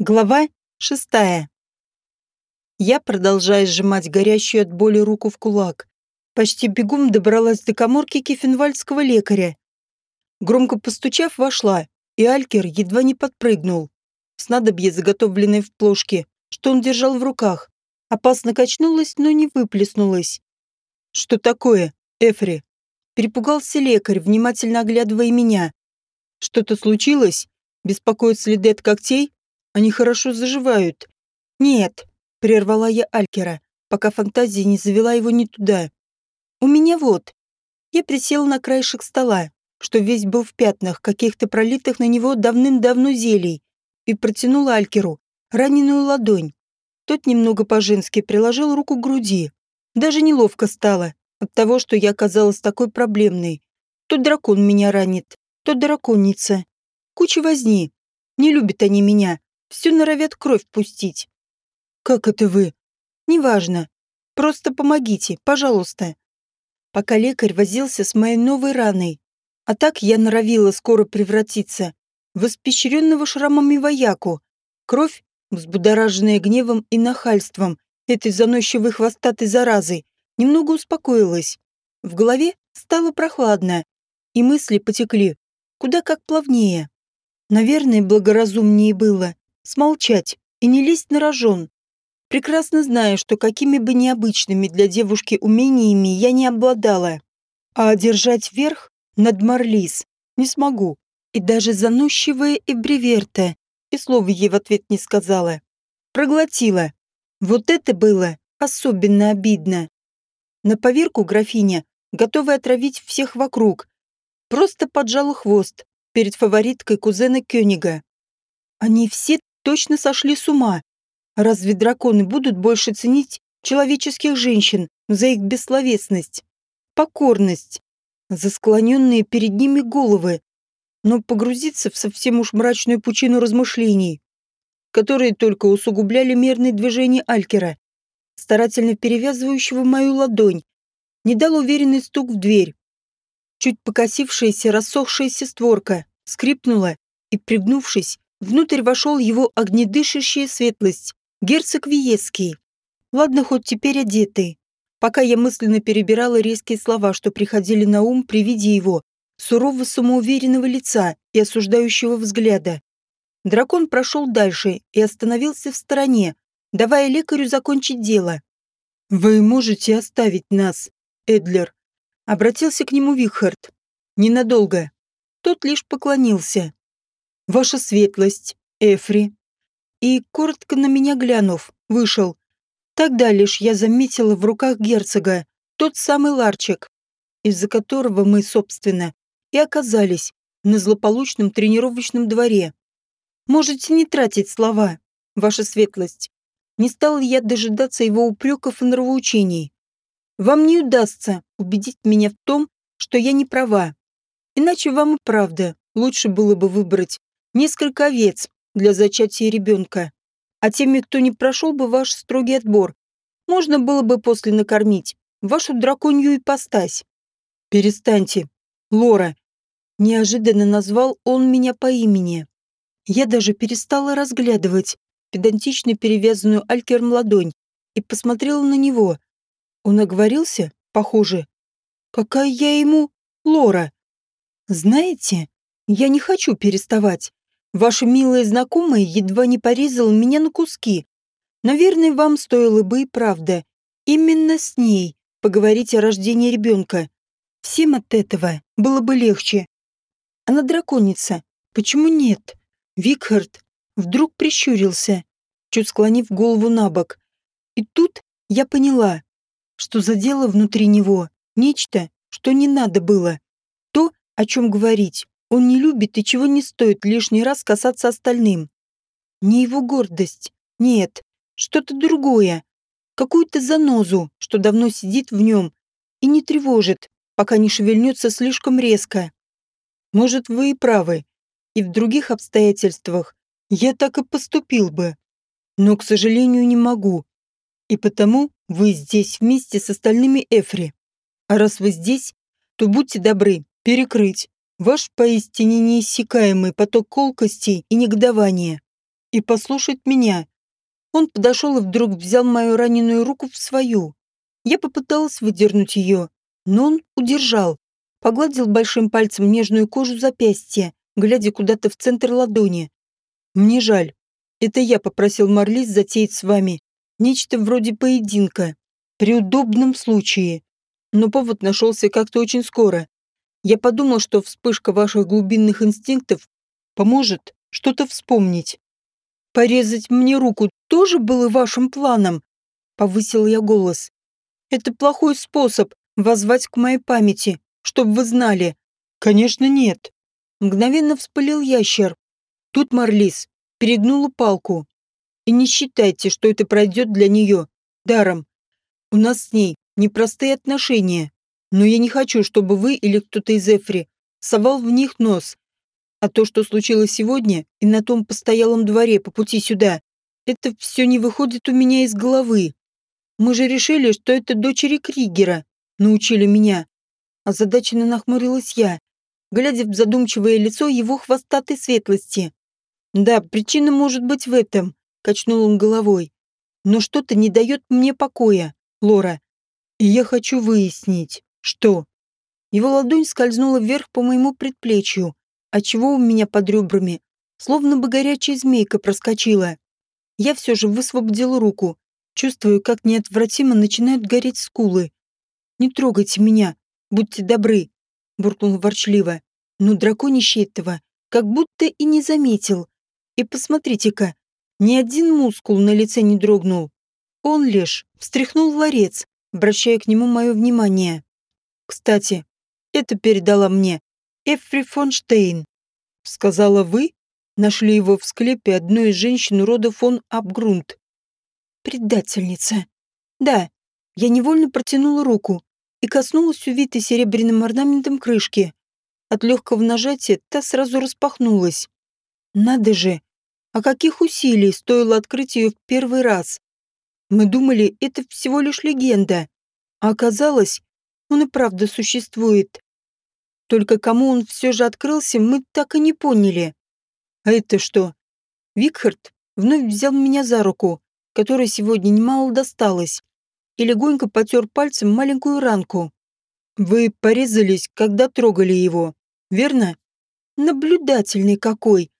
Глава шестая. Я, продолжая сжимать горящую от боли руку в кулак, почти бегом добралась до коморки кефенвальдского лекаря. Громко постучав, вошла, и Алькер едва не подпрыгнул. Снадобье, заготовленное в плошке, что он держал в руках, опасно качнулось, но не выплеснулось. «Что такое, Эфри?» Перепугался лекарь, внимательно оглядывая меня. «Что-то случилось? Беспокоят следы от когтей?» Они хорошо заживают. Нет, прервала я Алькера, пока фантазия не завела его не туда. У меня вот. Я присела на краешек стола, что весь был в пятнах, каких-то пролитых на него давным-давно зелий, и протянула Алькеру раненую ладонь. Тот немного по-женски приложил руку к груди. Даже неловко стало от того, что я оказалась такой проблемной. То дракон меня ранит, то драконица. Куча возни. Не любят они меня, все норовят кровь пустить. Как это вы? Неважно. Просто помогите, пожалуйста. Пока лекарь возился с моей новой раной. А так я норовила скоро превратиться в испещренного шрамами вояку. Кровь, взбудораженная гневом и нахальством этой заносчивой хвостатой заразы, немного успокоилась. В голове стало прохладно, и мысли потекли куда как плавнее. Наверное, благоразумнее было смолчать и не лезть на рожон. Прекрасно зная, что какими бы необычными для девушки умениями я не обладала, а одержать верх над Марлис не смогу. И даже заносчивая Эбриверта и слова ей в ответ не сказала. Проглотила. Вот это было особенно обидно. На поверку графиня, готовая отравить всех вокруг, просто поджала хвост перед фавориткой кузена Кёнига. Они все точно сошли с ума. Разве драконы будут больше ценить человеческих женщин за их бессловесность, покорность, за склоненные перед ними головы, но погрузиться в совсем уж мрачную пучину размышлений, которые только усугубляли мерные движения Алькера, старательно перевязывающего мою ладонь, не дал уверенный стук в дверь. Чуть покосившаяся, рассохшаяся створка скрипнула и, пригнувшись, Внутрь вошел его огнедышащая светлость, герцог Виеский. Ладно, хоть теперь одетый. Пока я мысленно перебирала резкие слова, что приходили на ум при виде его, сурово самоуверенного лица и осуждающего взгляда. Дракон прошел дальше и остановился в стороне, давая лекарю закончить дело. «Вы можете оставить нас, Эдлер», — обратился к нему Вихард. «Ненадолго». Тот лишь поклонился ваша светлость, Эфри». И, коротко на меня глянув, вышел. Тогда лишь я заметила в руках герцога тот самый ларчик, из-за которого мы, собственно, и оказались на злополучном тренировочном дворе. Можете не тратить слова, ваша светлость. Не стал я дожидаться его упреков и нравоучений. Вам не удастся убедить меня в том, что я не права. Иначе вам и правда лучше было бы выбрать несколько овец для зачатия ребенка. А теми, кто не прошел бы ваш строгий отбор, можно было бы после накормить вашу драконью ипостась. Перестаньте, Лора. Неожиданно назвал он меня по имени. Я даже перестала разглядывать педантично перевязанную алькерм ладонь и посмотрела на него. Он оговорился, похоже. Какая я ему Лора? Знаете, я не хочу переставать. Ваша милая знакомая едва не порезала меня на куски. Наверное, вам стоило бы и правда. Именно с ней поговорить о рождении ребенка. Всем от этого было бы легче. Она драконица. Почему нет? Викхард вдруг прищурился, чуть склонив голову на бок. И тут я поняла, что задело внутри него нечто, что не надо было. То, о чем говорить. Он не любит и чего не стоит лишний раз касаться остальным. Не его гордость. Нет, что-то другое. Какую-то занозу, что давно сидит в нем и не тревожит, пока не шевельнется слишком резко. Может, вы и правы. И в других обстоятельствах я так и поступил бы. Но, к сожалению, не могу. И потому вы здесь вместе с остальными Эфри. А раз вы здесь, то будьте добры перекрыть Ваш поистине неиссякаемый поток колкостей и негодования. и послушать меня. Он подошел и вдруг взял мою раненую руку в свою. Я попыталась выдернуть ее, но он удержал, погладил большим пальцем нежную кожу запястья, глядя куда-то в центр ладони. «Мне жаль. Это я попросил Марлис затеять с вами нечто вроде поединка, при удобном случае. Но повод нашелся как-то очень скоро. Я подумал, что вспышка ваших глубинных инстинктов поможет что-то вспомнить. Порезать мне руку тоже было вашим планом? Повысил я голос. Это плохой способ воззвать к моей памяти, чтобы вы знали. Конечно, нет. Мгновенно вспылил ящер. Тут Марлис перегнула палку. И не считайте, что это пройдет для нее даром. У нас с ней непростые отношения, но я не хочу, чтобы вы или кто-то из Эфри совал в них нос. А то, что случилось сегодня и на том постоялом дворе по пути сюда, это все не выходит у меня из головы. Мы же решили, что это дочери Кригера, научили меня. А Озадаченно нахмурилась я, глядя в задумчивое лицо его хвостатой светлости. Да, причина может быть в этом, качнул он головой. Но что-то не дает мне покоя, Лора. И я хочу выяснить, что... Его ладонь скользнула вверх по моему предплечью, отчего у меня под ребрами словно бы горячая змейка проскочила. Я все же высвободил руку, чувствую, как неотвратимо начинают гореть скулы. «Не трогайте меня, будьте добры», — буркнул ворчливо. Но драконище этого как будто и не заметил. И посмотрите-ка, ни один мускул на лице не дрогнул. Он лишь встряхнул ларец, обращая к нему мое внимание. Кстати, это передала мне Эфри фон Штейн. Сказала вы, нашли его в склепе одной из женщин рода фон Абгрунт. Предательница. Да, я невольно протянула руку и коснулась увитой серебряным орнаментом крышки. От легкого нажатия та сразу распахнулась. Надо же, а каких усилий стоило открыть ее в первый раз. Мы думали, это всего лишь легенда, а оказалось, он и правда существует. Только кому он все же открылся, мы так и не поняли. А это что? Викхард вновь взял меня за руку, которой сегодня немало досталось, и легонько потер пальцем маленькую ранку. Вы порезались, когда трогали его, верно? Наблюдательный какой.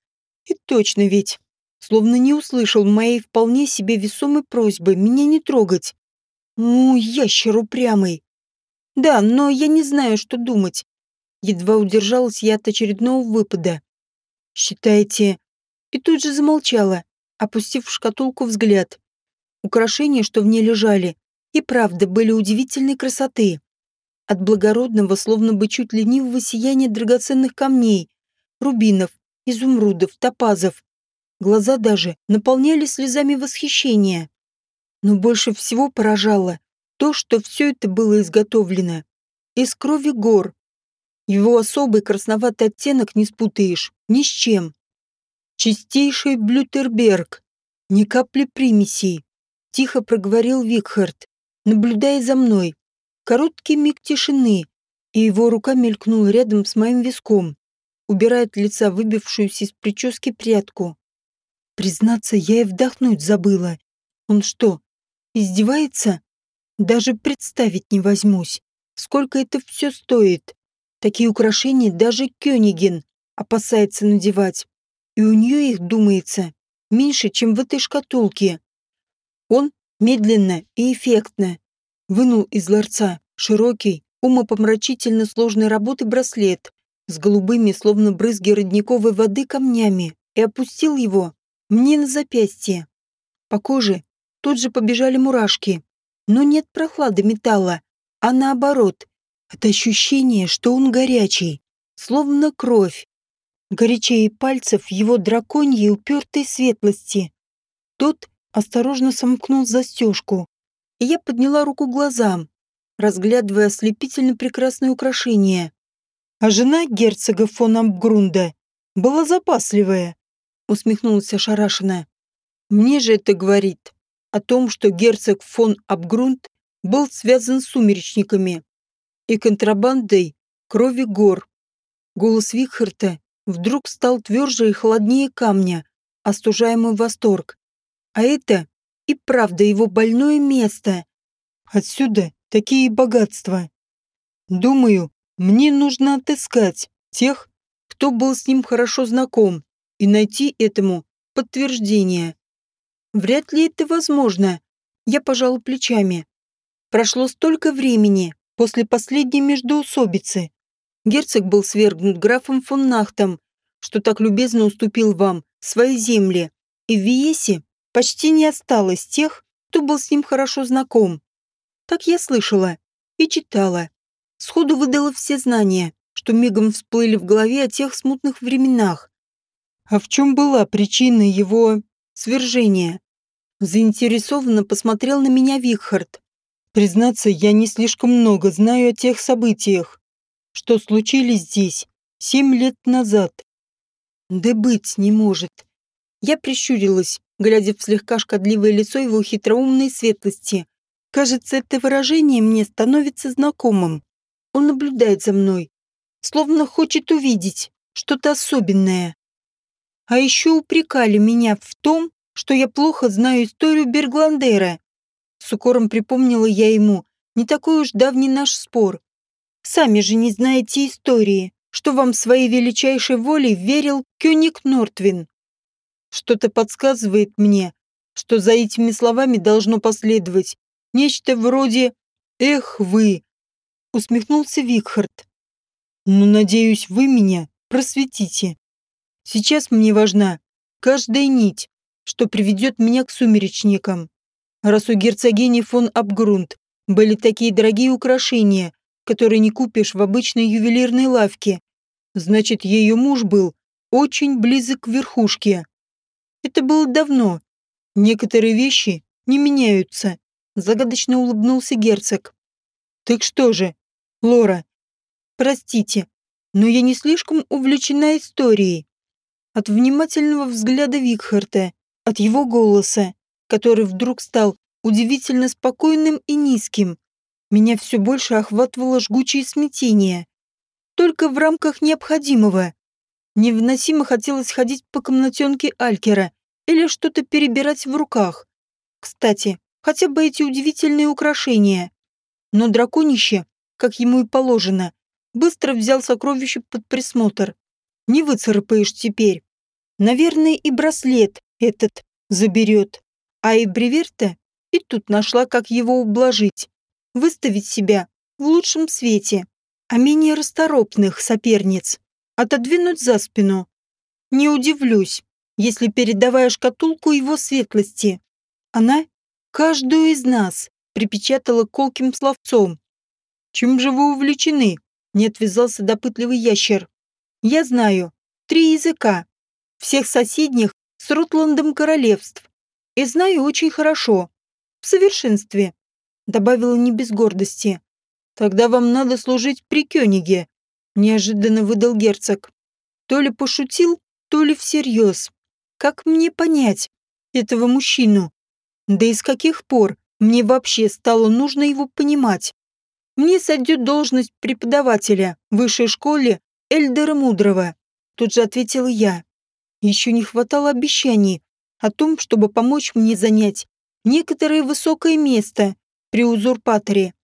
И точно ведь. Словно не услышал моей вполне себе весомой просьбы меня не трогать. Ну, ящер упрямый. Да, но я не знаю, что думать. Едва удержалась я от очередного выпада. Считаете? И тут же замолчала, опустив в шкатулку взгляд. Украшения, что в ней лежали, и правда были удивительной красоты. От благородного, словно бы чуть ленивого сияния драгоценных камней, рубинов, изумрудов, топазов. Глаза даже наполнялись слезами восхищения. Но больше всего поражало то, что все это было изготовлено из крови гор. Его особый красноватый оттенок не спутаешь ни с чем. Чистейший блютерберг, ни капли примесей. Тихо проговорил Викхард, наблюдая за мной. Короткий миг тишины, и его рука мелькнула рядом с моим виском, убирая от лица выбившуюся из прически прядку. Признаться, я и вдохнуть забыла. Он что, Издевается? Даже представить не возьмусь, сколько это все стоит. Такие украшения даже Кёниген опасается надевать. И у нее их, думается, меньше, чем в этой шкатулке. Он медленно и эффектно вынул из ларца широкий, умопомрачительно сложной работы браслет с голубыми, словно брызги родниковой воды, камнями и опустил его мне на запястье. По коже тут же побежали мурашки. Но нет прохлады металла, а наоборот, от ощущения, что он горячий, словно кровь. Горячее пальцев его драконьей упертой светлости. Тот осторожно сомкнул застежку, и я подняла руку глазам, разглядывая ослепительно прекрасное украшение. А жена герцога фон Амбгрунда была запасливая, усмехнулась ошарашенно. Мне же это говорит о том, что герцог фон Абгрунд был связан с сумеречниками и контрабандой крови гор. Голос Вихарта вдруг стал тверже и холоднее камня, остужая мой восторг. А это и правда его больное место. Отсюда такие богатства. Думаю, мне нужно отыскать тех, кто был с ним хорошо знаком, и найти этому подтверждение. Вряд ли это возможно. Я пожал плечами. Прошло столько времени после последней междоусобицы. Герцог был свергнут графом фон Нахтом, что так любезно уступил вам свои земли, и в Виесе почти не осталось тех, кто был с ним хорошо знаком. Так я слышала и читала. Сходу выдала все знания, что мигом всплыли в голове о тех смутных временах. А в чем была причина его свержения? Заинтересованно посмотрел на меня Вихард. Признаться, я не слишком много знаю о тех событиях, что случились здесь семь лет назад. Да быть не может. Я прищурилась, глядя в слегка шкодливое лицо его хитроумной светлости. Кажется, это выражение мне становится знакомым. Он наблюдает за мной, словно хочет увидеть что-то особенное. А еще упрекали меня в том, что я плохо знаю историю Бергландера. С укором припомнила я ему не такой уж давний наш спор. Сами же не знаете истории что вам своей величайшей волей верил Кёник Нортвин. Что-то подсказывает мне, что за этими словами должно последовать нечто вроде «Эх вы!» усмехнулся Викхард. «Но, надеюсь, вы меня просветите. Сейчас мне важна каждая нить, что приведет меня к сумеречникам. Раз у герцогини фон Абгрунд были такие дорогие украшения, который не купишь в обычной ювелирной лавке. Значит, ее муж был очень близок к верхушке. Это было давно. Некоторые вещи не меняются. Загадочно улыбнулся герцог. Так что же, Лора, простите, но я не слишком увлечена историей. От внимательного взгляда Викхарта, от его голоса, который вдруг стал удивительно спокойным и низким, меня все больше охватывало жгучее смятение. Только в рамках необходимого. Невыносимо хотелось ходить по комнатенке Алькера или что-то перебирать в руках. Кстати, хотя бы эти удивительные украшения. Но драконище, как ему и положено, быстро взял сокровище под присмотр. Не выцарапаешь теперь. Наверное, и браслет этот заберет. А и Бреверта и тут нашла, как его ублажить выставить себя в лучшем свете, а менее расторопных соперниц отодвинуть за спину. Не удивлюсь, если передавая шкатулку его светлости, она каждую из нас припечатала колким словцом. «Чем же вы увлечены?» — не отвязался допытливый ящер. «Я знаю. Три языка. Всех соседних с Ротландом королевств. И знаю очень хорошо. В совершенстве добавила не без гордости. «Тогда вам надо служить при Кёниге», — неожиданно выдал герцог. То ли пошутил, то ли всерьез. Как мне понять этого мужчину? Да и с каких пор мне вообще стало нужно его понимать? Мне сойдет должность преподавателя в высшей школе Эльдера Мудрого. Тут же ответила я. Еще не хватало обещаний о том, чтобы помочь мне занять некоторое высокое место при узурпаторе.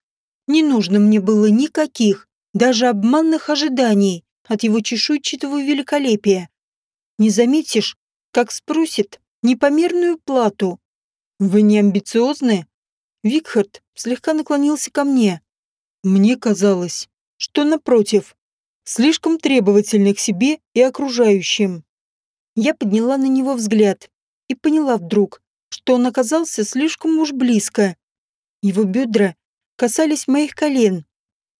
Не нужно мне было никаких, даже обманных ожиданий от его чешуйчатого великолепия. Не заметишь, как спросит непомерную плату. Вы не амбициозны? Викхард слегка наклонился ко мне. Мне казалось, что напротив, слишком требовательны к себе и окружающим. Я подняла на него взгляд и поняла вдруг, что он оказался слишком уж близко. Его бедра касались моих колен.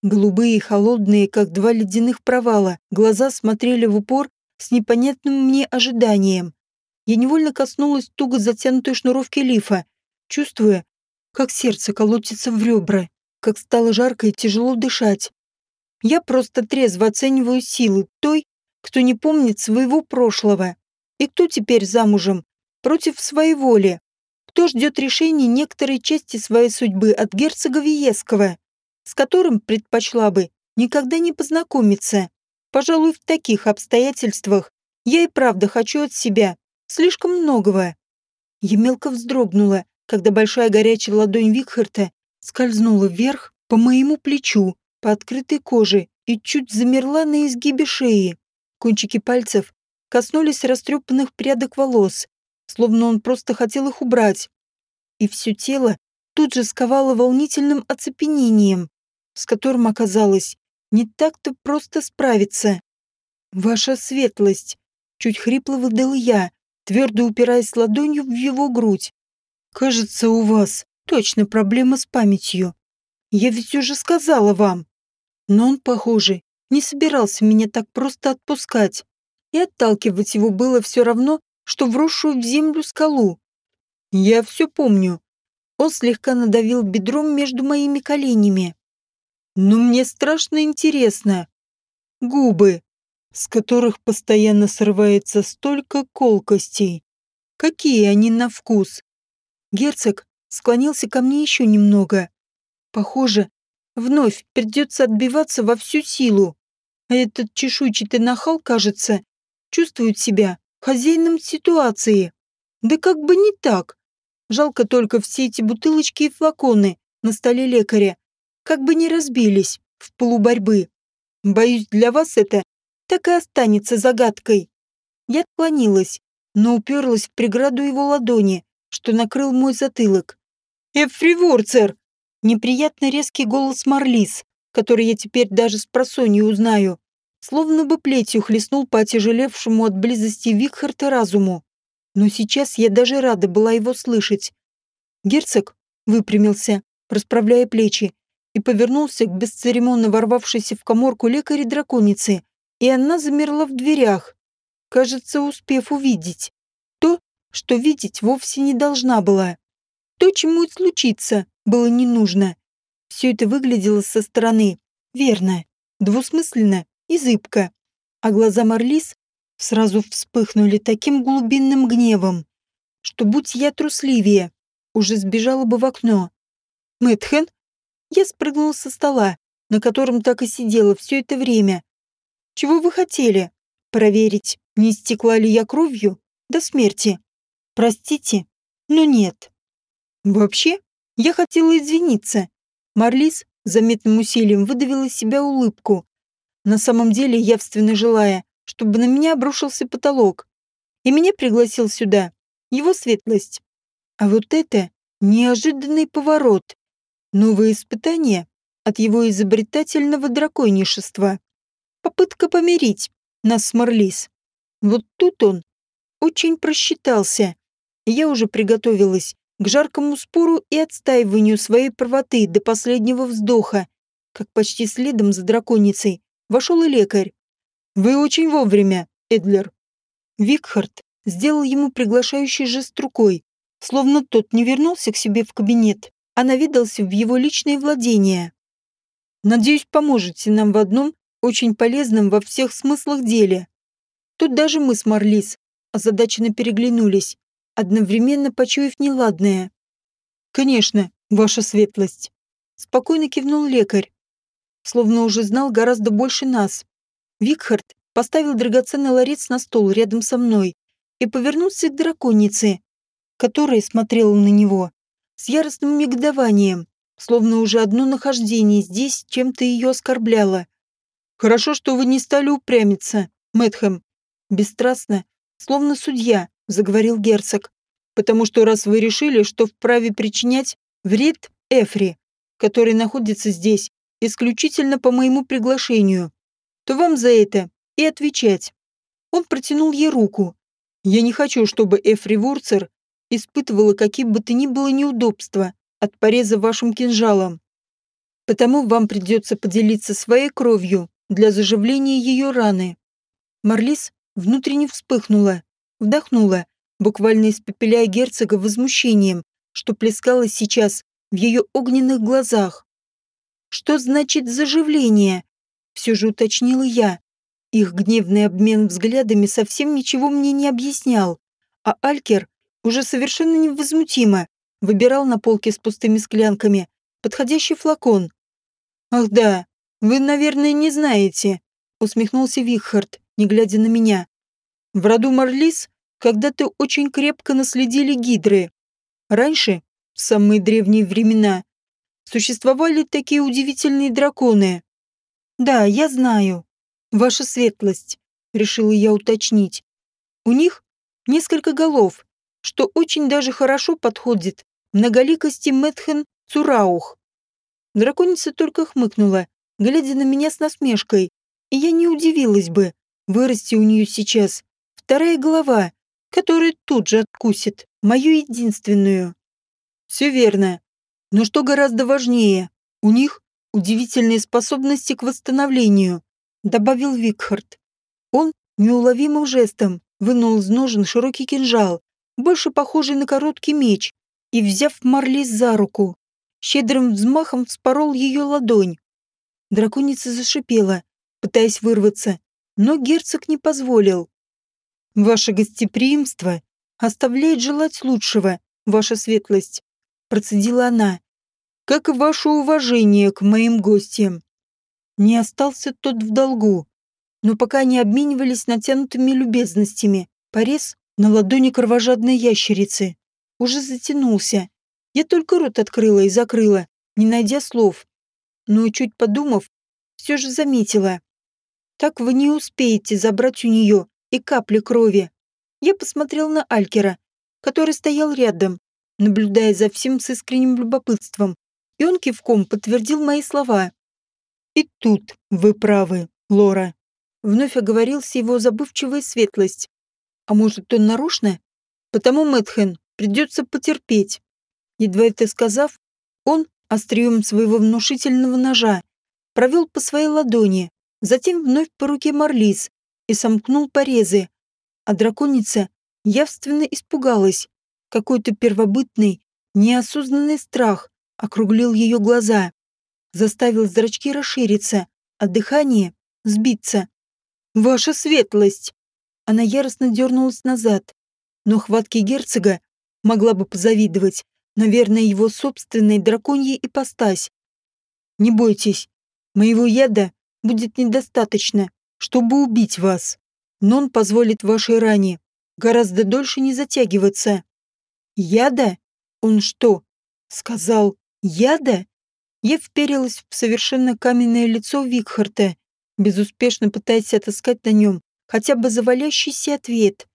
Голубые холодные, как два ледяных провала, глаза смотрели в упор с непонятным мне ожиданием. Я невольно коснулась туго затянутой шнуровки лифа, чувствуя, как сердце колотится в ребра, как стало жарко и тяжело дышать. Я просто трезво оцениваю силы той, кто не помнит своего прошлого, и кто теперь замужем против своей воли кто ждет решения некоторой части своей судьбы от герцога Виеского, с которым предпочла бы никогда не познакомиться. Пожалуй, в таких обстоятельствах я и правда хочу от себя слишком многого. Я мелко вздрогнула, когда большая горячая ладонь Викхарта скользнула вверх по моему плечу, по открытой коже и чуть замерла на изгибе шеи. Кончики пальцев коснулись растрепанных прядок волос, словно он просто хотел их убрать. И все тело тут же сковало волнительным оцепенением, с которым оказалось не так-то просто справиться. «Ваша светлость!» — чуть хрипло выдал я, твердо упираясь ладонью в его грудь. «Кажется, у вас точно проблема с памятью. Я ведь уже сказала вам». Но он, похоже, не собирался меня так просто отпускать. И отталкивать его было все равно, что вросшую в землю скалу. Я все помню. Он слегка надавил бедром между моими коленями. Но мне страшно интересно. Губы, с которых постоянно срывается столько колкостей. Какие они на вкус? Герцог склонился ко мне еще немного. Похоже, вновь придется отбиваться во всю силу. А этот чешуйчатый нахал, кажется, чувствует себя хозяином ситуации. Да как бы не так. Жалко только все эти бутылочки и флаконы на столе лекаря. Как бы не разбились в полуборьбы. Боюсь, для вас это так и останется загадкой. Я отклонилась, но уперлась в преграду его ладони, что накрыл мой затылок. «Эфри Ворцер!» Неприятно резкий голос Марлис, который я теперь даже с просонью узнаю, словно бы плетью хлестнул по отяжелевшему от близости Викхарта разуму. Но сейчас я даже рада была его слышать. Герцог выпрямился, расправляя плечи, и повернулся к бесцеремонно ворвавшейся в коморку лекаре-драконицы, и она замерла в дверях, кажется, успев увидеть то, что видеть вовсе не должна была. То, чему и случиться, было не нужно. Все это выглядело со стороны верно, двусмысленно и зыбко. А глаза Марлис сразу вспыхнули таким глубинным гневом, что, будь я трусливее, уже сбежала бы в окно. Мэтхен? Я спрыгнула со стола, на котором так и сидела все это время, чего вы хотели? Проверить, не истекла ли я кровью до смерти? Простите, но нет. Вообще, я хотела извиниться. Марлис заметным усилием выдавила из себя улыбку, на самом деле явственно желая, чтобы на меня обрушился потолок. И меня пригласил сюда его светлость. А вот это неожиданный поворот. Новые испытания от его изобретательного драконишества. Попытка помирить нас с Марлис. Вот тут он очень просчитался. Я уже приготовилась к жаркому спору и отстаиванию своей правоты до последнего вздоха, как почти следом за драконицей вошел и лекарь. «Вы очень вовремя, Эдлер». Викхард сделал ему приглашающий жест рукой, словно тот не вернулся к себе в кабинет, а навидался в его личные владения. «Надеюсь, поможете нам в одном очень полезным во всех смыслах деле. Тут даже мы с Марлис озадаченно переглянулись, одновременно почуяв неладное. «Конечно, ваша светлость», — спокойно кивнул лекарь, словно уже знал гораздо больше нас. Викхард поставил драгоценный ларец на стол рядом со мной и повернулся к драконице, которая смотрела на него с яростным мигдованием, словно уже одно нахождение здесь чем-то ее оскорбляло. Хорошо, что вы не стали упрямиться, Мэтхэм. Бесстрастно, словно судья, заговорил герцог. Потому что раз вы решили, что вправе причинять вред Эфри, который находится здесь исключительно по моему приглашению, то вам за это и отвечать. Он протянул ей руку. Я не хочу, чтобы Эфри Вурцер испытывала какие бы то ни было неудобства от пореза вашим кинжалом. Потому вам придется поделиться своей кровью для заживления ее раны. Марлис внутренне вспыхнула, вдохнула, буквально испепеляя герцога возмущением, что плескалось сейчас в ее огненных глазах. «Что значит заживление?» Все же уточнила я. Их гневный обмен взглядами совсем ничего мне не объяснял, а Алькер уже совершенно невозмутимо выбирал на полке с пустыми склянками подходящий флакон. «Ах да, «Вы, наверное, не знаете», — усмехнулся Вихард, не глядя на меня. «В роду Марлис когда-то очень крепко наследили гидры. Раньше, в самые древние времена, существовали такие удивительные драконы. Да, я знаю. Ваша светлость, решила я уточнить. У них несколько голов, что очень даже хорошо подходит многоликости Мэтхен Цураух. Драконица только хмыкнула, глядя на меня с насмешкой, и я не удивилась бы, вырасти у нее сейчас вторая голова, которая тут же откусит мою единственную. Все верно. Но что гораздо важнее, у них удивительные способности к восстановлению, добавил Викхард. Он неуловимым жестом вынул из ножен широкий кинжал, больше похожий на короткий меч, и, взяв Марлис за руку, щедрым взмахом вспорол ее ладонь. Драконица зашипела, пытаясь вырваться, но герцог не позволил. «Ваше гостеприимство оставляет желать лучшего, ваша светлость», процедила она, «как и ваше уважение к моим гостям». Не остался тот в долгу, но пока не обменивались натянутыми любезностями, порез на ладони кровожадной ящерицы уже затянулся. Я только рот открыла и закрыла, не найдя слов. Но, чуть подумав, все же заметила. Так вы не успеете забрать у нее и капли крови. Я посмотрел на Алькера, который стоял рядом, наблюдая за всем с искренним любопытством, и он кивком подтвердил мои слова. «И тут вы правы, Лора», — вновь оговорился его забывчивая светлость. «А может, он нарочно? Потому, Мэтхен, Придется потерпеть. Едва это сказав, он, острием своего внушительного ножа, провел по своей ладони, затем вновь по руке Марлис и сомкнул порезы. А драконица явственно испугалась. Какой-то первобытный, неосознанный страх округлил ее глаза, заставил зрачки расшириться, а дыхание сбиться. «Ваша светлость!» Она яростно дернулась назад, но хватки герцога могла бы позавидовать, наверное, его собственной драконьей ипостась. Не бойтесь, моего яда будет недостаточно, чтобы убить вас, но он позволит вашей ране гораздо дольше не затягиваться. Яда? Он что, сказал яда? Я вперилась в совершенно каменное лицо Викхарта, безуспешно пытаясь отыскать на нем хотя бы завалящийся ответ.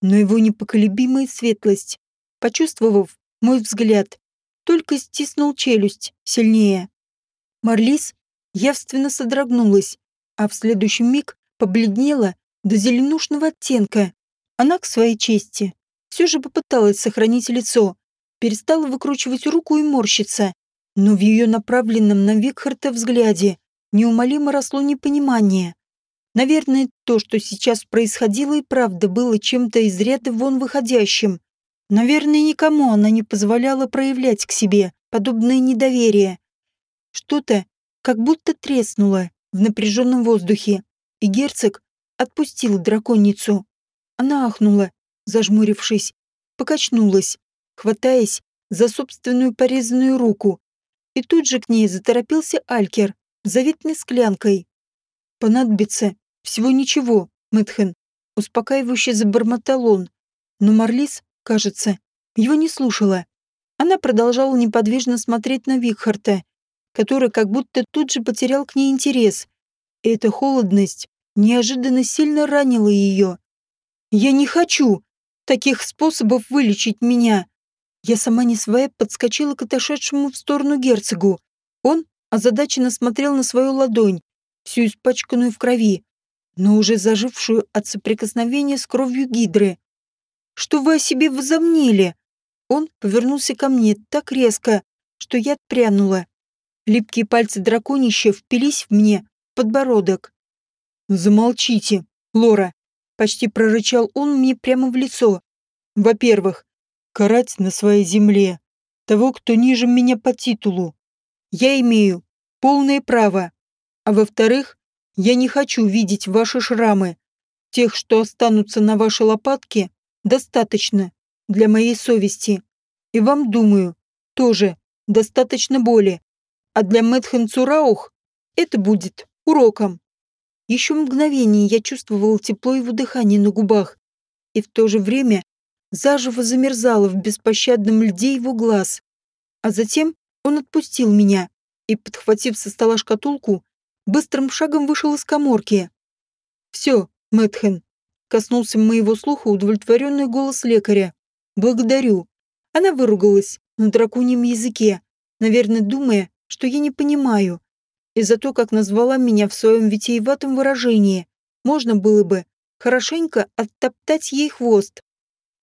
Но его непоколебимая светлость почувствовав мой взгляд, только стиснул челюсть сильнее. Марлис явственно содрогнулась, а в следующий миг побледнела до зеленушного оттенка. Она, к своей чести, все же попыталась сохранить лицо, перестала выкручивать руку и морщиться, но в ее направленном на Викхарта взгляде неумолимо росло непонимание. Наверное, то, что сейчас происходило и правда было чем-то из ряда вон выходящим. Наверное, никому она не позволяла проявлять к себе подобное недоверие. Что-то как будто треснуло в напряженном воздухе, и герцог отпустил драконицу. Она ахнула, зажмурившись, покачнулась, хватаясь за собственную порезанную руку, и тут же к ней заторопился Алькер заветной склянкой. «Понадобится всего ничего, Мэтхен», успокаивающе забормотал он, но Марлис кажется, его не слушала. Она продолжала неподвижно смотреть на Викхарта, который как будто тут же потерял к ней интерес. И эта холодность неожиданно сильно ранила ее. «Я не хочу таких способов вылечить меня!» Я сама не своя подскочила к отошедшему в сторону герцогу. Он озадаченно смотрел на свою ладонь, всю испачканную в крови, но уже зажившую от соприкосновения с кровью гидры. Что вы о себе возомнили?» Он повернулся ко мне так резко, что я отпрянула. Липкие пальцы драконища впились в мне в подбородок. «Замолчите, Лора!» — почти прорычал он мне прямо в лицо. «Во-первых, карать на своей земле того, кто ниже меня по титулу. Я имею полное право. А во-вторых, я не хочу видеть ваши шрамы. Тех, что останутся на вашей лопатке, достаточно для моей совести. И вам, думаю, тоже достаточно боли. А для Мэтхэн Цураух это будет уроком. Еще мгновение я чувствовал тепло его дыхания на губах и в то же время заживо замерзала в беспощадном льде его глаз. А затем он отпустил меня и, подхватив со стола шкатулку, быстрым шагом вышел из коморки. «Все, Мэтхен», — коснулся моего слуха удовлетворенный голос лекаря. «Благодарю». Она выругалась на драконьем языке, наверное, думая, что я не понимаю. И за то, как назвала меня в своем витиеватом выражении, можно было бы хорошенько оттоптать ей хвост.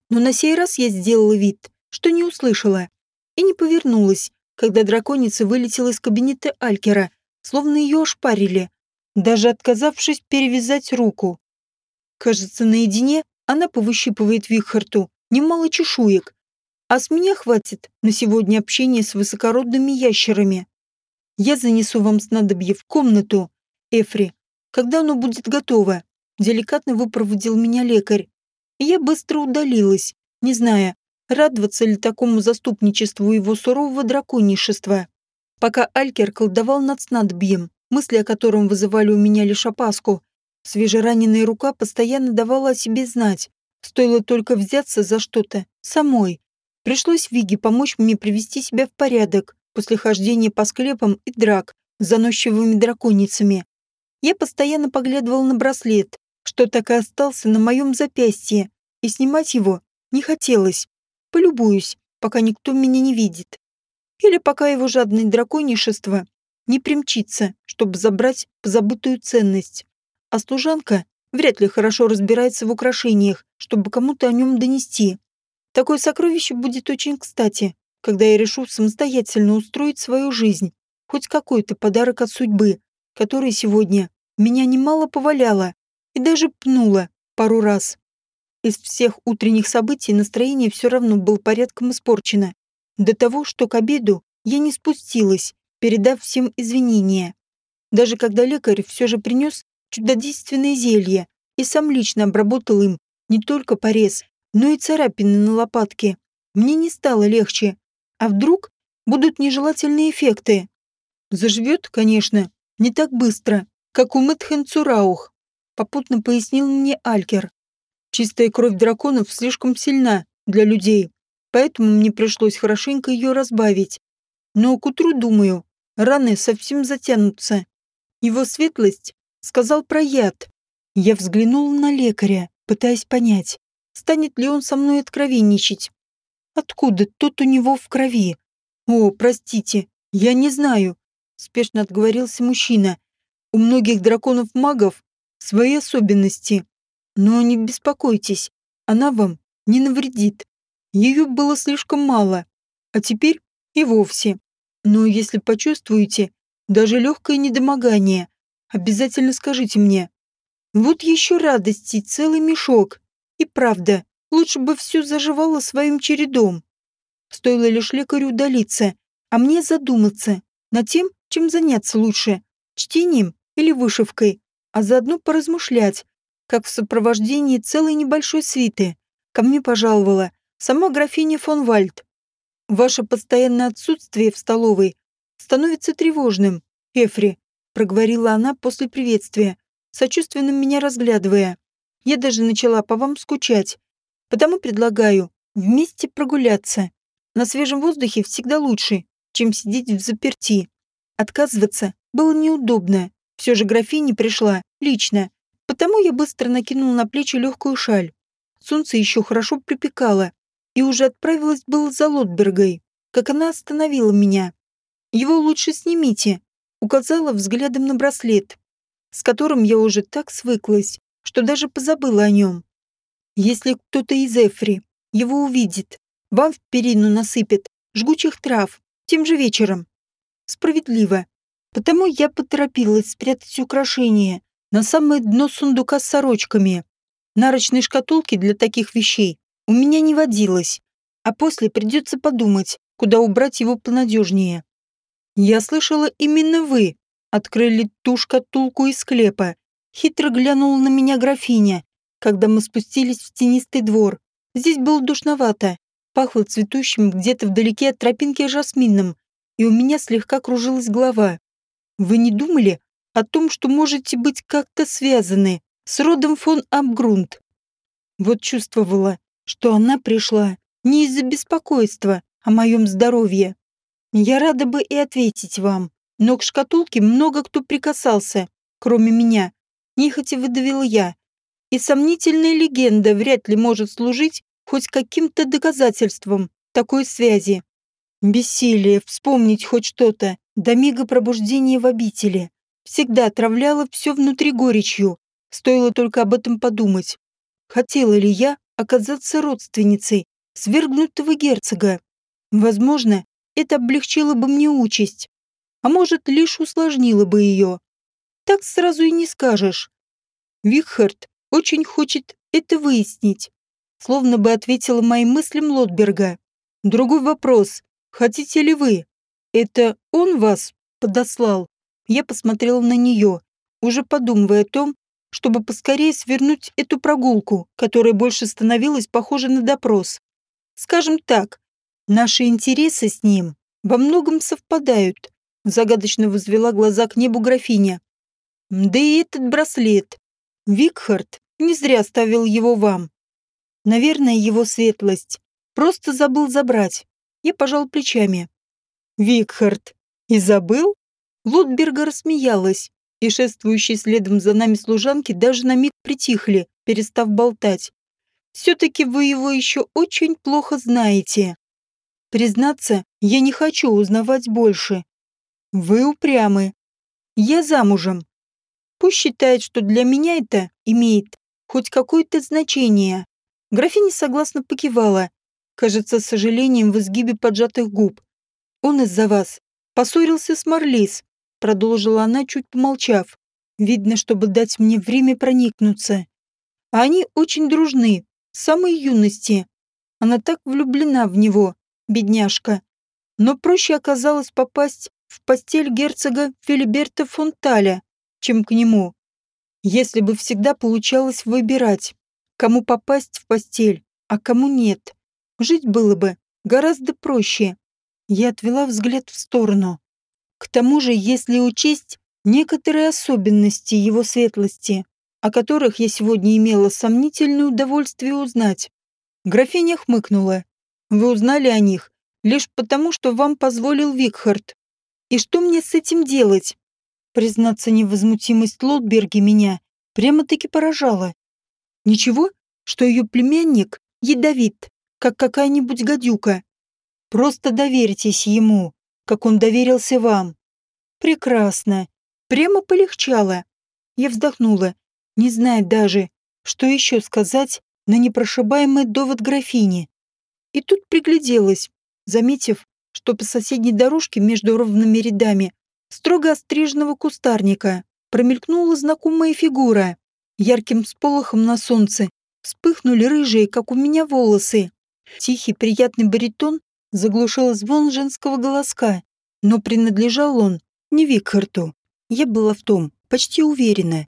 Но на сей раз я сделала вид, что не услышала, и не повернулась, когда драконица вылетела из кабинета Алькера, словно ее ошпарили, даже отказавшись перевязать руку. Кажется, наедине она повыщипывает Вихарту немало чешуек, а с меня хватит на сегодня общения с высокородными ящерами. Я занесу вам снадобье в комнату, Эфри, когда оно будет готово. Деликатно выпроводил меня лекарь. Я быстро удалилась, не зная, радоваться ли такому заступничеству его сурового драконишества. Пока Алькер колдовал над снадобьем, мысли о котором вызывали у меня лишь опаску, свежераненая рука постоянно давала о себе знать. Стоило только взяться за что-то самой. Пришлось Виге помочь мне привести себя в порядок после хождения по склепам и драк с заносчивыми драконицами. Я постоянно поглядывал на браслет, что так и остался на моем запястье, и снимать его не хотелось. Полюбуюсь, пока никто меня не видит. Или пока его жадное драконишество не примчится, чтобы забрать позабытую ценность. А служанка вряд ли хорошо разбирается в украшениях, чтобы кому-то о нем донести. Такое сокровище будет очень кстати, когда я решу самостоятельно устроить свою жизнь. Хоть какой-то подарок от судьбы, который сегодня меня немало поваляла и даже пнула пару раз. Из всех утренних событий настроение все равно было порядком испорчено. До того, что к обеду я не спустилась, передав всем извинения. Даже когда лекарь все же принес чудодейственное зелье и сам лично обработал им не только порез, но и царапины на лопатке, мне не стало легче. А вдруг будут нежелательные эффекты? Заживет, конечно, не так быстро, как у Мэтхэн Цураух, попутно пояснил мне Алькер. Чистая кровь драконов слишком сильна для людей, поэтому мне пришлось хорошенько ее разбавить. Но к утру, думаю, раны совсем затянутся. Его светлость сказал про яд. Я взглянула на лекаря, пытаясь понять, станет ли он со мной откровенничать. Откуда тот у него в крови? О, простите, я не знаю, спешно отговорился мужчина. У многих драконов-магов свои особенности. Но не беспокойтесь, она вам не навредит. Ее было слишком мало, а теперь и вовсе. Но если почувствуете даже легкое недомогание, обязательно скажите мне. Вот еще радости целый мешок. И правда, лучше бы все заживало своим чередом. Стоило лишь лекарю удалиться, а мне задуматься над тем, чем заняться лучше, чтением или вышивкой, а заодно поразмышлять, как в сопровождении целой небольшой свиты ко мне пожаловала Сама графиня фон Вальд. Ваше постоянное отсутствие в столовой становится тревожным, Эфри, проговорила она после приветствия, сочувственно меня разглядывая. Я даже начала по вам скучать. Потому предлагаю вместе прогуляться. На свежем воздухе всегда лучше, чем сидеть в заперти. Отказываться было неудобно. Все же графиня пришла лично. Потому я быстро накинул на плечи легкую шаль. Солнце еще хорошо припекало, и уже отправилась было за Лотбергой, как она остановила меня. «Его лучше снимите», — указала взглядом на браслет, с которым я уже так свыклась, что даже позабыла о нем. «Если кто-то из Эфри его увидит, вам в перину насыпет жгучих трав тем же вечером. Справедливо. Потому я поторопилась спрятать украшение на самое дно сундука с сорочками. Нарочной шкатулки для таких вещей у меня не водилось, а после придется подумать, куда убрать его понадежнее. Я слышала, именно вы открыли ту шкатулку из склепа. Хитро глянула на меня графиня, когда мы спустились в тенистый двор. Здесь было душновато, пахло цветущим где-то вдалеке от тропинки жасмином, и у меня слегка кружилась голова. Вы не думали о том, что можете быть как-то связаны с родом фон Абгрунд? Вот чувствовала, что она пришла не из-за беспокойства о моем здоровье. Я рада бы и ответить вам, но к шкатулке много кто прикасался, кроме меня. Нехотя выдавила я. И сомнительная легенда вряд ли может служить хоть каким-то доказательством такой связи. Бессилие вспомнить хоть что-то до мига пробуждения в обители. Всегда отравляло все внутри горечью. Стоило только об этом подумать. Хотела ли я оказаться родственницей свергнутого герцога? Возможно, это облегчило бы мне участь, а может, лишь усложнило бы ее. Так сразу и не скажешь. Вихард очень хочет это выяснить, словно бы ответила моим мыслям Лотберга. Другой вопрос. Хотите ли вы? Это он вас подослал? Я посмотрела на нее, уже подумывая о том, чтобы поскорее свернуть эту прогулку, которая больше становилась похожа на допрос. Скажем так, наши интересы с ним во многом совпадают, загадочно возвела глаза к небу графиня. Да и этот браслет. Викхард не зря ставил его вам. Наверное, его светлость просто забыл забрать. Я пожал плечами. Викхард. И забыл? Лотберга рассмеялась, и шествующие следом за нами служанки даже на миг притихли, перестав болтать. Все-таки вы его еще очень плохо знаете. Признаться, я не хочу узнавать больше. Вы упрямы. Я замужем. Пусть считает, что для меня это имеет хоть какое-то значение. Графиня согласно покивала, кажется, с сожалением в изгибе поджатых губ. Он из-за вас поссорился с Марлис, продолжила она, чуть помолчав. Видно, чтобы дать мне время проникнуться. А они очень дружны, с самой юности. Она так влюблена в него, бедняжка. Но проще оказалось попасть в постель герцога Филиберта фон Таля, чем к нему. Если бы всегда получалось выбирать, кому попасть в постель, а кому нет, жить было бы гораздо проще. Я отвела взгляд в сторону. К тому же, если учесть некоторые особенности его светлости, о которых я сегодня имела сомнительное удовольствие узнать. Графиня хмыкнула. Вы узнали о них лишь потому, что вам позволил Викхард. И что мне с этим делать? Признаться, невозмутимость Лотберги меня прямо-таки поражала. Ничего, что ее племянник ядовит, как какая-нибудь гадюка. Просто доверьтесь ему как он доверился вам. Прекрасно. Прямо полегчало. Я вздохнула, не зная даже, что еще сказать на непрошибаемый довод графини. И тут пригляделась, заметив, что по соседней дорожке между ровными рядами строго остриженного кустарника промелькнула знакомая фигура. Ярким сполохом на солнце вспыхнули рыжие, как у меня, волосы. Тихий, приятный баритон заглушил звон женского голоска, но принадлежал он не Викхарту. Я была в том почти уверена.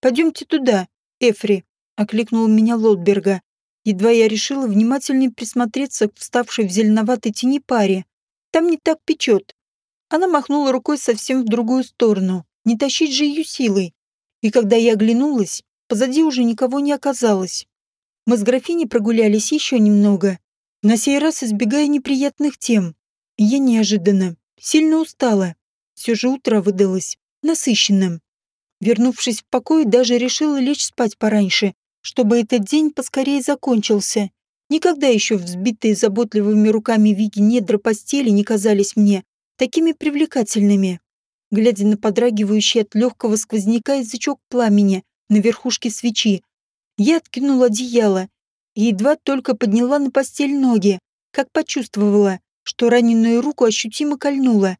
«Пойдемте туда, Эфри», — окликнул меня Лотберга. Едва я решила внимательнее присмотреться к вставшей в зеленоватой тени паре. Там не так печет. Она махнула рукой совсем в другую сторону. Не тащить же ее силой. И когда я оглянулась, позади уже никого не оказалось. Мы с графиней прогулялись еще немного, на сей раз избегая неприятных тем. Я неожиданно, сильно устала. Все же утро выдалось насыщенным. Вернувшись в покой, даже решила лечь спать пораньше, чтобы этот день поскорее закончился. Никогда еще взбитые заботливыми руками Вики недра постели не казались мне такими привлекательными. Глядя на подрагивающий от легкого сквозняка язычок пламени на верхушке свечи, я откинула одеяло едва только подняла на постель ноги, как почувствовала, что раненую руку ощутимо кольнула.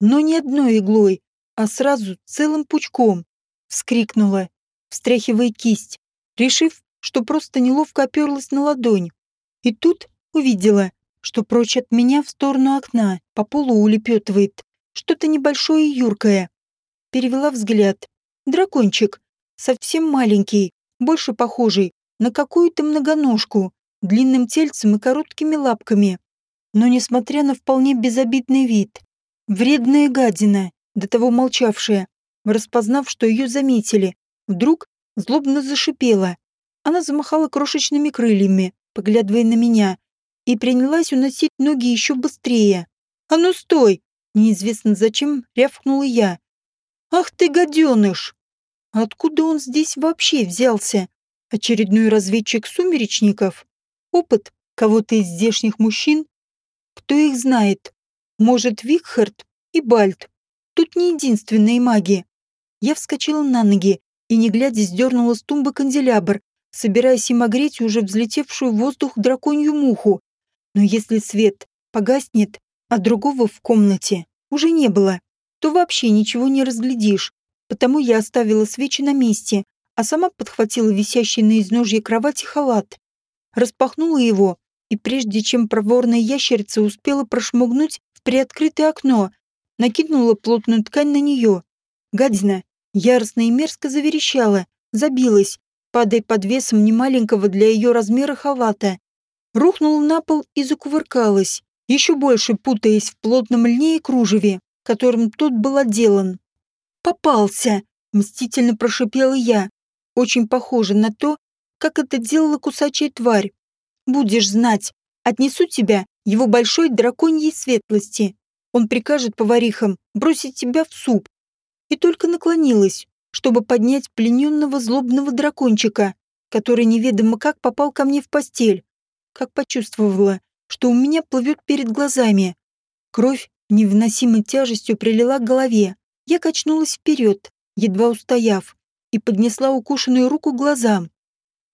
Но не одной иглой, а сразу целым пучком. Вскрикнула, встряхивая кисть, решив, что просто неловко оперлась на ладонь. И тут увидела, что прочь от меня в сторону окна по полу улепетывает что-то небольшое и юркое. Перевела взгляд. Дракончик, совсем маленький, больше похожий на какую-то многоножку, длинным тельцем и короткими лапками. Но, несмотря на вполне безобидный вид, вредная гадина, до того молчавшая, распознав, что ее заметили, вдруг злобно зашипела. Она замахала крошечными крыльями, поглядывая на меня, и принялась уносить ноги еще быстрее. «А ну стой!» Неизвестно зачем рявкнула я. «Ах ты, гаденыш!» Откуда он здесь вообще взялся? Очередной разведчик сумеречников? Опыт кого-то из здешних мужчин? Кто их знает? Может, Викхард и Бальт? Тут не единственные маги. Я вскочила на ноги и, не глядя, сдернула с тумбы канделябр, собираясь им огреть уже взлетевшую в воздух драконью муху. Но если свет погаснет, а другого в комнате уже не было, то вообще ничего не разглядишь. Потому я оставила свечи на месте, а сама подхватила висящий на изножье кровати халат. Распахнула его, и прежде чем проворная ящерица успела прошмыгнуть в приоткрытое окно, накинула плотную ткань на нее. Гадина яростно и мерзко заверещала, забилась, падая под весом немаленького для ее размера халата. Рухнула на пол и закувыркалась, еще больше путаясь в плотном льне и кружеве, которым тот был отделан. «Попался!» — мстительно прошипела я. Очень похоже на то, как это делала кусачая тварь. «Будешь знать, отнесу тебя его большой драконьей светлости. Он прикажет поварихам бросить тебя в суп». И только наклонилась, чтобы поднять плененного злобного дракончика, который неведомо как попал ко мне в постель. Как почувствовала, что у меня плывет перед глазами. Кровь невыносимой тяжестью прилила к голове. Я качнулась вперед, едва устояв, и поднесла укушенную руку глазам.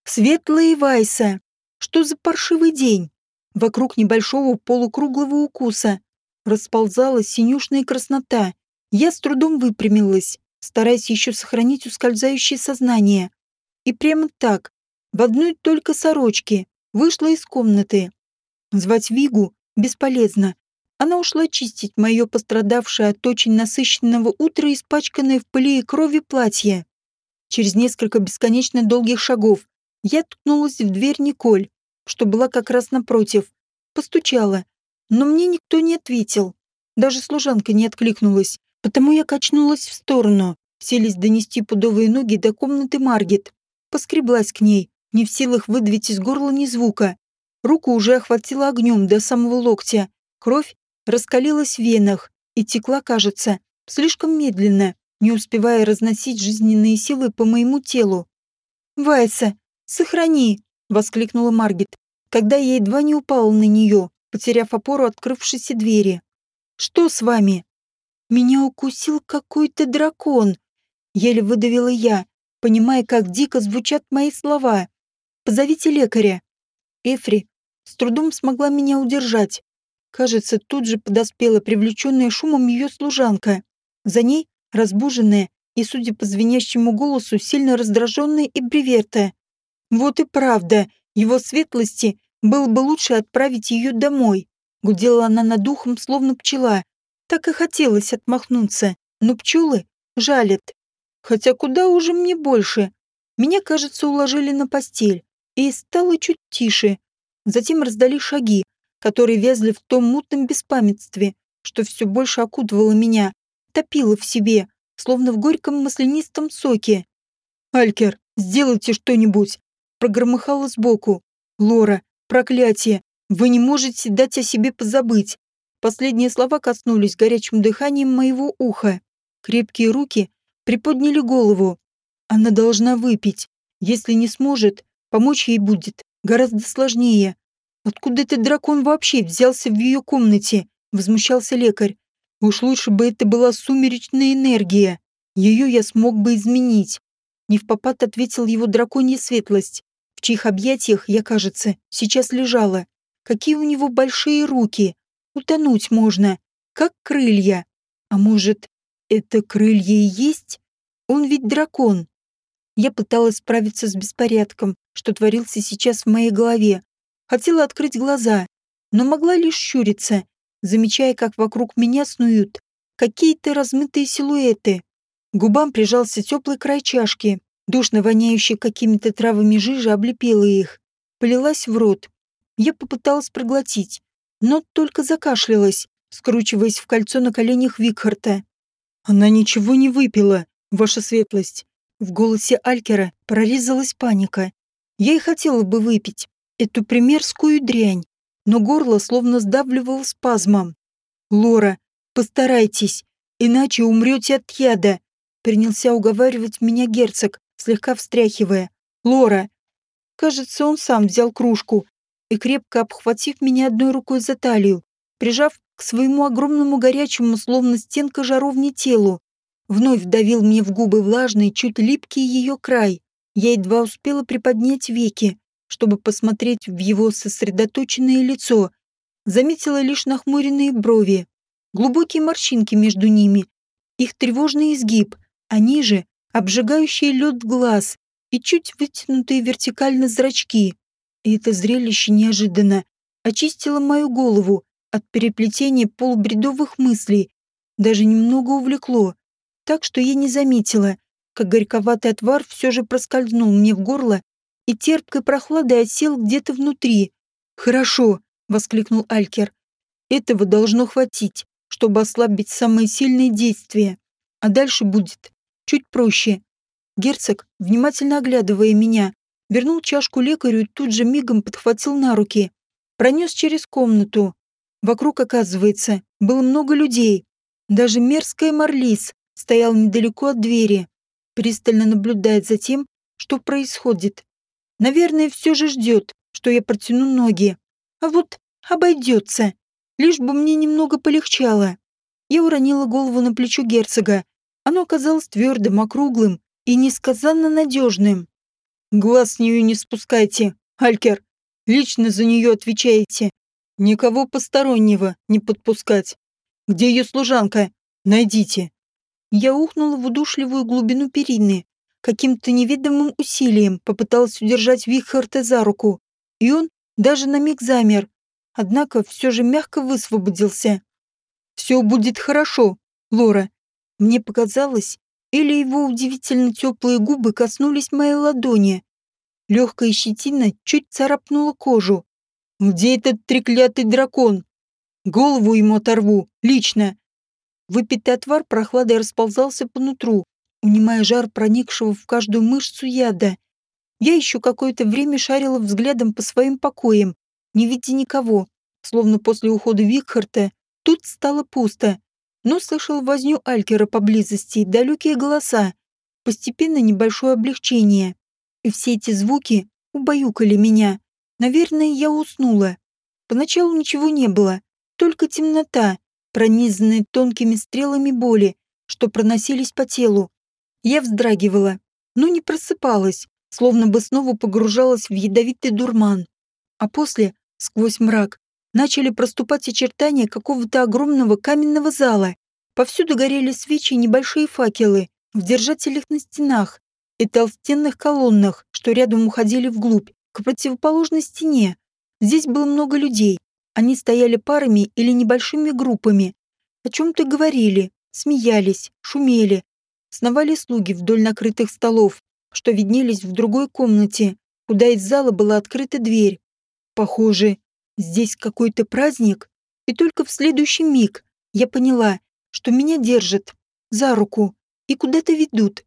Светлая Вайса! Что за паршивый день? Вокруг небольшого полукруглого укуса расползалась синюшная краснота. Я с трудом выпрямилась, стараясь еще сохранить ускользающее сознание. И прямо так, в одной только сорочке, вышла из комнаты. Звать Вигу бесполезно. Она ушла чистить мое пострадавшее от очень насыщенного утра испачканное в пыли и крови платье. Через несколько бесконечно долгих шагов я ткнулась в дверь Николь, что была как раз напротив. Постучала, но мне никто не ответил. Даже служанка не откликнулась, потому я качнулась в сторону, селись донести пудовые ноги до комнаты Маргет. Поскреблась к ней, не в силах выдавить из горла ни звука. Руку уже охватила огнем до самого локтя. Кровь раскалилась в венах и текла, кажется, слишком медленно, не успевая разносить жизненные силы по моему телу. «Вайса, сохрани!» — воскликнула Маргет, когда я едва не упала на нее, потеряв опору открывшейся двери. «Что с вами?» «Меня укусил какой-то дракон!» Еле выдавила я, понимая, как дико звучат мои слова. «Позовите лекаря!» Эфри с трудом смогла меня удержать, Кажется, тут же подоспела привлеченная шумом ее служанка. За ней разбуженная и, судя по звенящему голосу, сильно раздраженная и бреверта. Вот и правда, его светлости было бы лучше отправить ее домой. Гудела она над духом, словно пчела. Так и хотелось отмахнуться, но пчелы жалят. Хотя куда уже мне больше? Меня, кажется, уложили на постель, и стало чуть тише. Затем раздали шаги, которые вязли в том мутном беспамятстве, что все больше окутывало меня, топило в себе, словно в горьком маслянистом соке. «Алькер, сделайте что-нибудь!» прогромыхало сбоку. «Лора, проклятие! Вы не можете дать о себе позабыть!» Последние слова коснулись горячим дыханием моего уха. Крепкие руки приподняли голову. Она должна выпить. Если не сможет, помочь ей будет гораздо сложнее. Откуда этот дракон вообще взялся в ее комнате? Возмущался лекарь. Уж лучше бы это была сумеречная энергия. Ее я смог бы изменить. Не в попад ответил его драконья светлость, в чьих объятиях я, кажется, сейчас лежала. Какие у него большие руки. Утонуть можно, как крылья. А может, это крылья и есть? Он ведь дракон. Я пыталась справиться с беспорядком, что творился сейчас в моей голове, Хотела открыть глаза, но могла лишь щуриться, замечая, как вокруг меня снуют какие-то размытые силуэты. Губам прижался теплый край чашки, душно воняющий какими-то травами жижа облепила их, полилась в рот. Я попыталась проглотить, но только закашлялась, скручиваясь в кольцо на коленях Викхарта. «Она ничего не выпила, ваша светлость». В голосе Алькера прорезалась паника. Я и хотела бы выпить эту примерскую дрянь, но горло словно сдавливало спазмом. «Лора, постарайтесь, иначе умрете от яда», принялся уговаривать меня герцог, слегка встряхивая. «Лора!» Кажется, он сам взял кружку и, крепко обхватив меня одной рукой за талию, прижав к своему огромному горячему, словно стенка жаровни телу, вновь вдавил мне в губы влажный, чуть липкий ее край. Я едва успела приподнять веки, чтобы посмотреть в его сосредоточенное лицо. Заметила лишь нахмуренные брови, глубокие морщинки между ними, их тревожный изгиб, а ниже — обжигающий лед глаз и чуть вытянутые вертикально зрачки. И это зрелище неожиданно очистило мою голову от переплетения полубредовых мыслей, даже немного увлекло, так что я не заметила, как горьковатый отвар все же проскользнул мне в горло и терпкой прохладой осел где-то внутри. «Хорошо», — воскликнул Алькер. «Этого должно хватить, чтобы ослабить самые сильные действия. А дальше будет чуть проще». Герцог, внимательно оглядывая меня, вернул чашку лекарю и тут же мигом подхватил на руки. Пронес через комнату. Вокруг, оказывается, было много людей. Даже мерзкая Марлис стоял недалеко от двери пристально наблюдает за тем, что происходит. Наверное, все же ждет, что я протяну ноги. А вот обойдется, лишь бы мне немного полегчало. Я уронила голову на плечо герцога. Оно оказалось твердым, округлым и несказанно надежным. Глаз с нее не спускайте, Алькер. Лично за нее отвечаете. Никого постороннего не подпускать. Где ее служанка? Найдите. Я ухнула в удушливую глубину перины. Каким-то неведомым усилием попыталась удержать Вихарта за руку, и он даже на миг замер, однако все же мягко высвободился. «Все будет хорошо, Лора». Мне показалось, или его удивительно теплые губы коснулись моей ладони. Легкая щетина чуть царапнула кожу. «Где этот треклятый дракон? Голову ему оторву, лично!» Выпитый отвар прохладой расползался по нутру, унимая жар проникшего в каждую мышцу яда. Я еще какое-то время шарила взглядом по своим покоям, не видя никого, словно после ухода Викхарта тут стало пусто. Но слышал возню Алькера поблизости и далекие голоса, постепенно небольшое облегчение. И все эти звуки убаюкали меня. Наверное, я уснула. Поначалу ничего не было, только темнота, пронизанные тонкими стрелами боли, что проносились по телу. Я вздрагивала, но не просыпалась, словно бы снова погружалась в ядовитый дурман. А после, сквозь мрак, начали проступать очертания какого-то огромного каменного зала. Повсюду горели свечи и небольшие факелы в держателях на стенах и толстенных колоннах, что рядом уходили вглубь, к противоположной стене. Здесь было много людей, они стояли парами или небольшими группами, о чем-то говорили, смеялись, шумели. Сновали слуги вдоль накрытых столов, что виднелись в другой комнате, куда из зала была открыта дверь. Похоже, здесь какой-то праздник, и только в следующий миг я поняла, что меня держат за руку и куда-то ведут.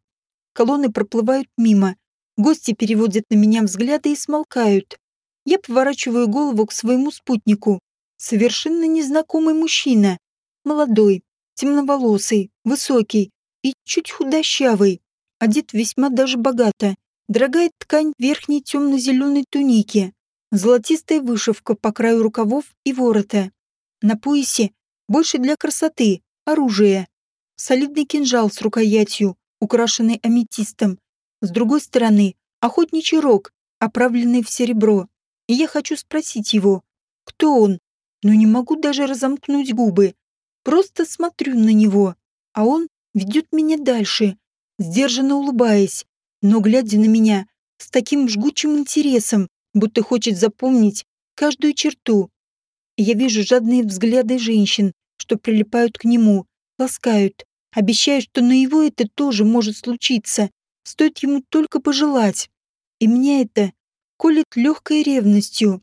Колонны проплывают мимо, гости переводят на меня взгляды и смолкают. Я поворачиваю голову к своему спутнику. Совершенно незнакомый мужчина. Молодой, темноволосый, высокий и чуть худощавый. Одет весьма даже богато. Дорогая ткань верхней темно-зеленой туники. Золотистая вышивка по краю рукавов и ворота. На поясе больше для красоты, оружие. Солидный кинжал с рукоятью, украшенный аметистом. С другой стороны, охотничий рог, оправленный в серебро и я хочу спросить его, кто он, но не могу даже разомкнуть губы. Просто смотрю на него, а он ведет меня дальше, сдержанно улыбаясь, но глядя на меня с таким жгучим интересом, будто хочет запомнить каждую черту. я вижу жадные взгляды женщин, что прилипают к нему, ласкают, обещая, что на его это тоже может случиться, стоит ему только пожелать. И мне это колет легкой ревностью,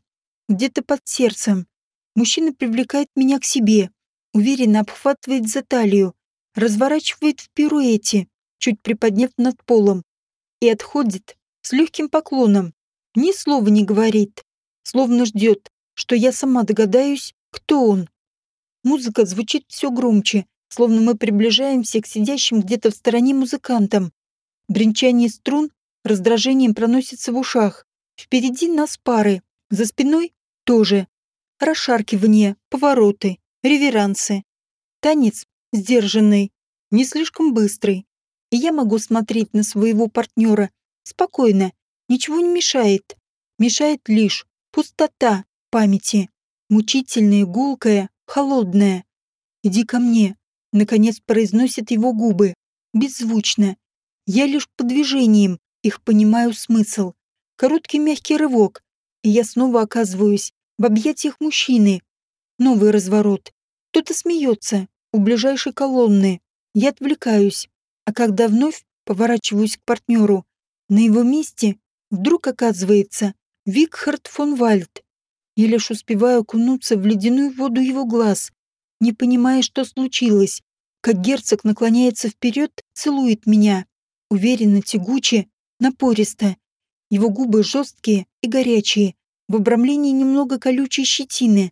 где-то под сердцем. Мужчина привлекает меня к себе, уверенно обхватывает за талию, разворачивает в пируэте, чуть приподняв над полом, и отходит с легким поклоном. Ни слова не говорит, словно ждет, что я сама догадаюсь, кто он. Музыка звучит все громче, словно мы приближаемся к сидящим где-то в стороне музыкантам. Бренчание струн раздражением проносится в ушах. Впереди нас пары, за спиной тоже. Расшаркивание, повороты, реверансы. Танец сдержанный, не слишком быстрый. И я могу смотреть на своего партнера спокойно, ничего не мешает. Мешает лишь пустота памяти, мучительная, гулкая, холодная. «Иди ко мне», — наконец произносят его губы, беззвучно. Я лишь по движениям их понимаю смысл. Короткий мягкий рывок, и я снова оказываюсь в объятиях мужчины. Новый разворот. Кто-то смеется у ближайшей колонны. Я отвлекаюсь, а когда вновь поворачиваюсь к партнеру, на его месте вдруг оказывается Викхард фон Вальд. Я лишь успеваю окунуться в ледяную воду его глаз, не понимая, что случилось, как герцог наклоняется вперед, целует меня, уверенно, тягуче, напористо. Его губы жесткие и горячие, в обрамлении немного колючей щетины.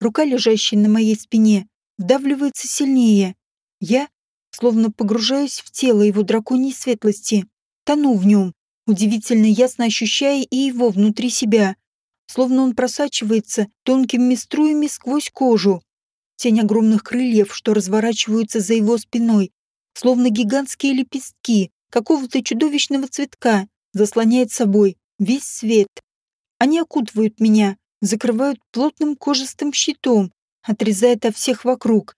Рука, лежащая на моей спине, вдавливается сильнее. Я, словно погружаюсь в тело его драконьей светлости, тону в нем, удивительно ясно ощущая и его внутри себя словно он просачивается тонкими струями сквозь кожу. Тень огромных крыльев, что разворачиваются за его спиной, словно гигантские лепестки какого-то чудовищного цветка, заслоняет собой весь свет. Они окутывают меня, закрывают плотным кожистым щитом, отрезая от всех вокруг.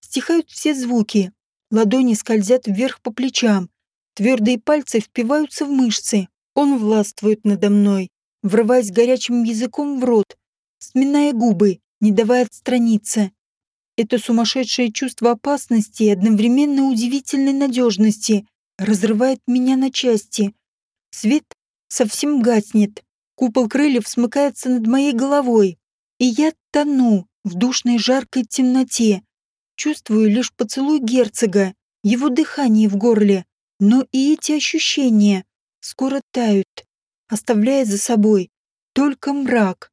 Стихают все звуки, ладони скользят вверх по плечам, твердые пальцы впиваются в мышцы. Он властвует надо мной, врываясь горячим языком в рот, сминая губы, не давая отстраниться. Это сумасшедшее чувство опасности и одновременно удивительной надежности разрывает меня на части. Свет совсем гаснет, купол крыльев смыкается над моей головой, и я тону в душной жаркой темноте. Чувствую лишь поцелуй герцога, его дыхание в горле, но и эти ощущения скоро тают оставляя за собой только мрак.